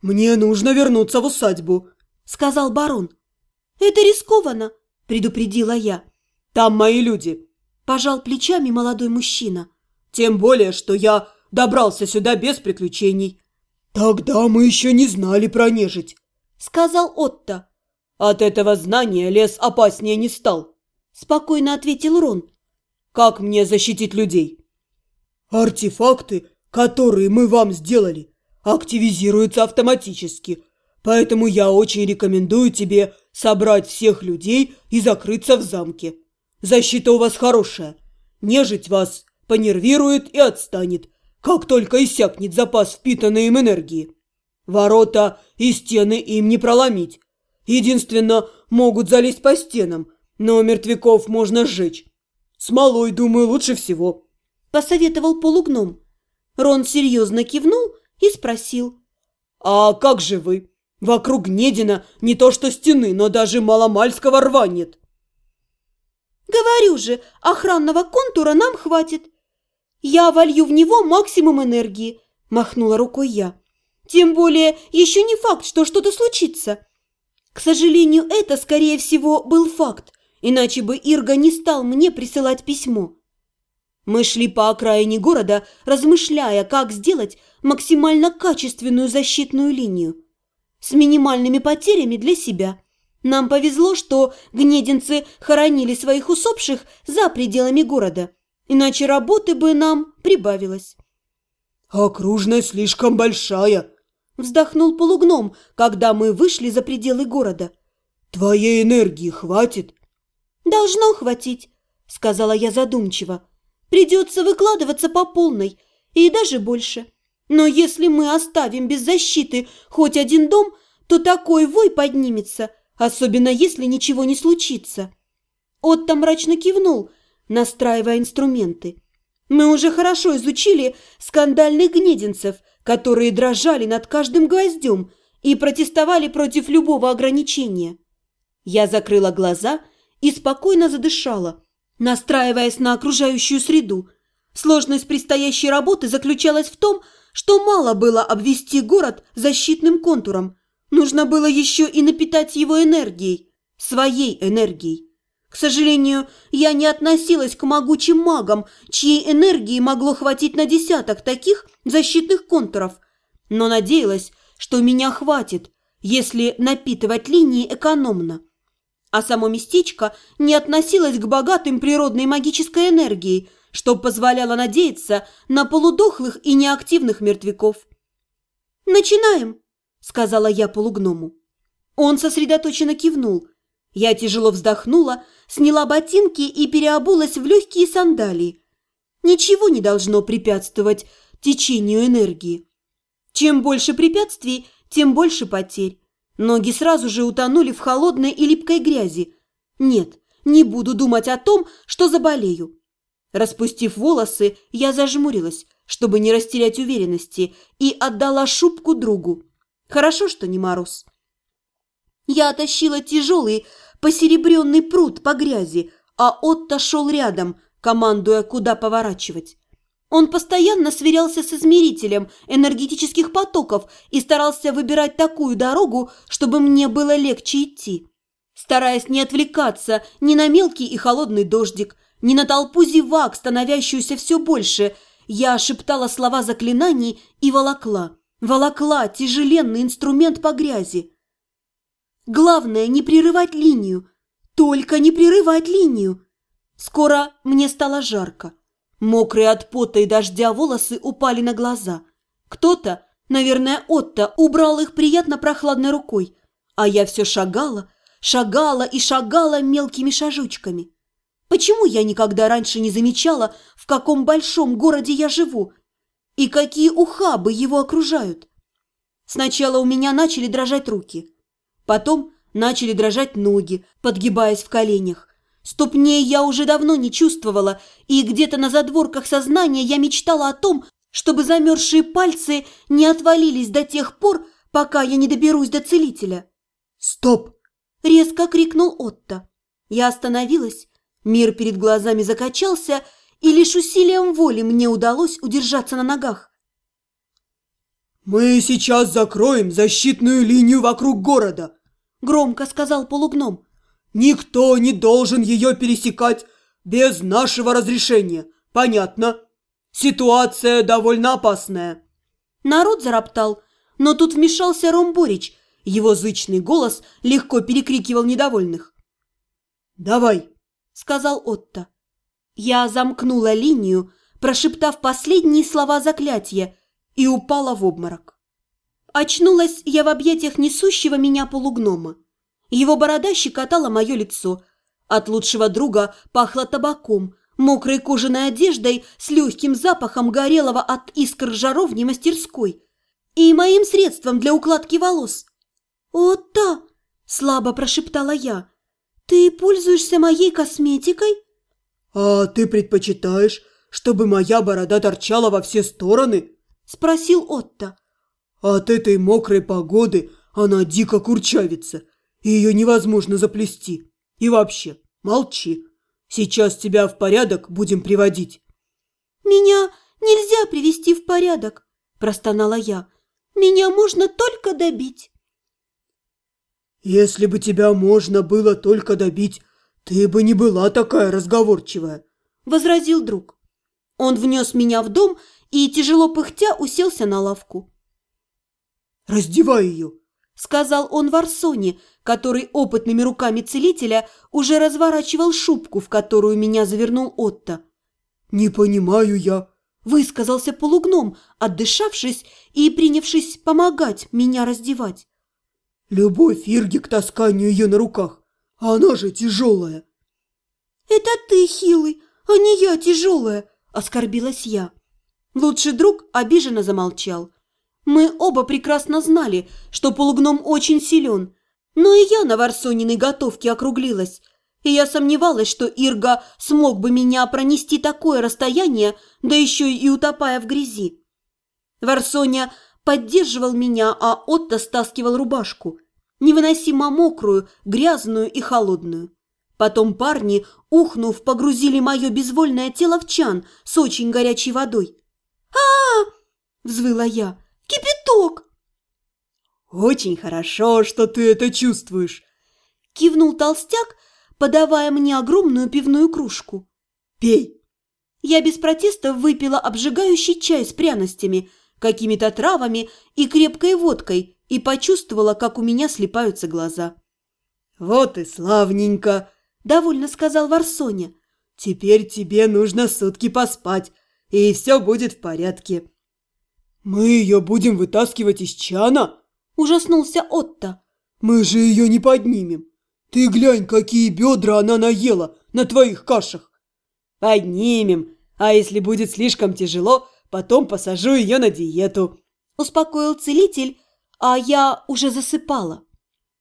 «Мне нужно вернуться в усадьбу», – сказал барон. «Это рискованно», – предупредила я. «Там мои люди», – пожал плечами молодой мужчина. «Тем более, что я добрался сюда без приключений». «Тогда мы еще не знали про нежить», – сказал Отто. «От этого знания лес опаснее не стал», – спокойно ответил Рон. «Как мне защитить людей?» «Артефакты, которые мы вам сделали, активизируются автоматически, поэтому я очень рекомендую тебе собрать всех людей и закрыться в замке. Защита у вас хорошая, нежить вас понервирует и отстанет, как только иссякнет запас впитанной им энергии. Ворота и стены им не проломить. Единственно, могут залезть по стенам, но мертвяков можно сжечь. Смолой, думаю, лучше всего. Посоветовал полугном. Рон серьезно кивнул и спросил. «А как же вы? Вокруг Гнедина не то что стены, но даже маломальского рва нет». «Говорю же, охранного контура нам хватит. Я волью в него максимум энергии», – махнула рукой я. «Тем более еще не факт, что что-то случится». К сожалению, это, скорее всего, был факт, иначе бы Ирга не стал мне присылать письмо. Мы шли по окраине города, размышляя, как сделать максимально качественную защитную линию. С минимальными потерями для себя. Нам повезло, что гнединцы хоронили своих усопших за пределами города, иначе работы бы нам прибавилось. «Окружность слишком большая», – вздохнул полугном, когда мы вышли за пределы города. «Твоей энергии хватит?» «Должно хватить», – сказала я задумчиво. Придется выкладываться по полной, и даже больше. Но если мы оставим без защиты хоть один дом, то такой вой поднимется, особенно если ничего не случится. Отто мрачно кивнул, настраивая инструменты. Мы уже хорошо изучили скандальных гнединцев, которые дрожали над каждым гвоздем и протестовали против любого ограничения. Я закрыла глаза и спокойно задышала – настраиваясь на окружающую среду. Сложность предстоящей работы заключалась в том, что мало было обвести город защитным контуром. Нужно было еще и напитать его энергией, своей энергией. К сожалению, я не относилась к могучим магам, чьей энергии могло хватить на десяток таких защитных контуров, но надеялась, что меня хватит, если напитывать линии экономно. А само местечко не относилось к богатым природной магической энергии, что позволяло надеяться на полудохлых и неактивных мертвяков. «Начинаем», — сказала я полугному. Он сосредоточенно кивнул. Я тяжело вздохнула, сняла ботинки и переобулась в легкие сандалии. Ничего не должно препятствовать течению энергии. Чем больше препятствий, тем больше потерь. Ноги сразу же утонули в холодной и липкой грязи. Нет, не буду думать о том, что заболею. Распустив волосы, я зажмурилась, чтобы не растерять уверенности, и отдала шубку другу. Хорошо, что не мороз. Я оттащила тяжелый посеребренный пруд по грязи, а Отто шел рядом, командуя, куда поворачивать. Он постоянно сверялся с измерителем энергетических потоков и старался выбирать такую дорогу, чтобы мне было легче идти. Стараясь не отвлекаться ни на мелкий и холодный дождик, ни на толпу зевак, становящуюся все больше, я шептала слова заклинаний и волокла. Волокла тяжеленный инструмент по грязи. Главное не прерывать линию, только не прерывать линию. Скоро мне стало жарко. Мокрые от пота и дождя волосы упали на глаза. Кто-то, наверное, Отто, убрал их приятно прохладной рукой, а я все шагала, шагала и шагала мелкими шажочками. Почему я никогда раньше не замечала, в каком большом городе я живу и какие ухабы его окружают? Сначала у меня начали дрожать руки, потом начали дрожать ноги, подгибаясь в коленях. Ступней я уже давно не чувствовала, и где-то на задворках сознания я мечтала о том, чтобы замерзшие пальцы не отвалились до тех пор, пока я не доберусь до целителя. «Стоп!» – резко крикнул Отто. Я остановилась, мир перед глазами закачался, и лишь усилием воли мне удалось удержаться на ногах. «Мы сейчас закроем защитную линию вокруг города», – громко сказал полугном. «Никто не должен ее пересекать без нашего разрешения. Понятно? Ситуация довольно опасная». Народ зароптал, но тут вмешался Ромборич. Его зычный голос легко перекрикивал недовольных. «Давай», – сказал Отто. Я замкнула линию, прошептав последние слова заклятия, и упала в обморок. Очнулась я в объятиях несущего меня полугнома. Его борода щекотала мое лицо. От лучшего друга пахло табаком, мокрой кожаной одеждой с легким запахом горелого от искр жаровни мастерской и моим средством для укладки волос. «Отта!» – слабо прошептала я. «Ты пользуешься моей косметикой?» «А ты предпочитаешь, чтобы моя борода торчала во все стороны?» спросил Отто. «От этой мокрой погоды она дико курчавится, и ее невозможно заплести. И вообще, молчи. Сейчас тебя в порядок будем приводить». «Меня нельзя привести в порядок», – простонала я. «Меня можно только добить». «Если бы тебя можно было только добить, ты бы не была такая разговорчивая», – возразил друг. Он внес меня в дом и, тяжело пыхтя, уселся на лавку. «Раздевай ее!» – сказал он Варсоне, который опытными руками целителя уже разворачивал шубку, в которую меня завернул Отто. «Не понимаю я», – высказался полугном, отдышавшись и принявшись помогать меня раздевать. «Любовь Ирги к тасканию ее на руках, а она же тяжелая». «Это ты, хилый, а не я тяжелая», – оскорбилась я. Лучший друг обиженно замолчал. Мы оба прекрасно знали, что полугном очень силен, но и я на Варсониной готовке округлилась, и я сомневалась, что Ирга смог бы меня пронести такое расстояние, да еще и утопая в грязи. Варсоня поддерживал меня, а Отто стаскивал рубашку, невыносимо мокрую, грязную и холодную. Потом парни, ухнув, погрузили мое безвольное тело в чан с очень горячей водой а, взвыла я. «Кипяток!» «Очень хорошо, что ты это чувствуешь!» Кивнул толстяк, подавая мне огромную пивную кружку. «Пей!» Я без протеста выпила обжигающий чай с пряностями, какими-то травами и крепкой водкой и почувствовала, как у меня слепаются глаза. «Вот и славненько!» – довольно сказал Варсоня. «Теперь тебе нужно сутки поспать, и все будет в порядке». «Мы ее будем вытаскивать из чана?» – ужаснулся Отто. «Мы же ее не поднимем. Ты глянь, какие бедра она наела на твоих кашах!» «Поднимем, а если будет слишком тяжело, потом посажу ее на диету», – успокоил целитель, а я уже засыпала.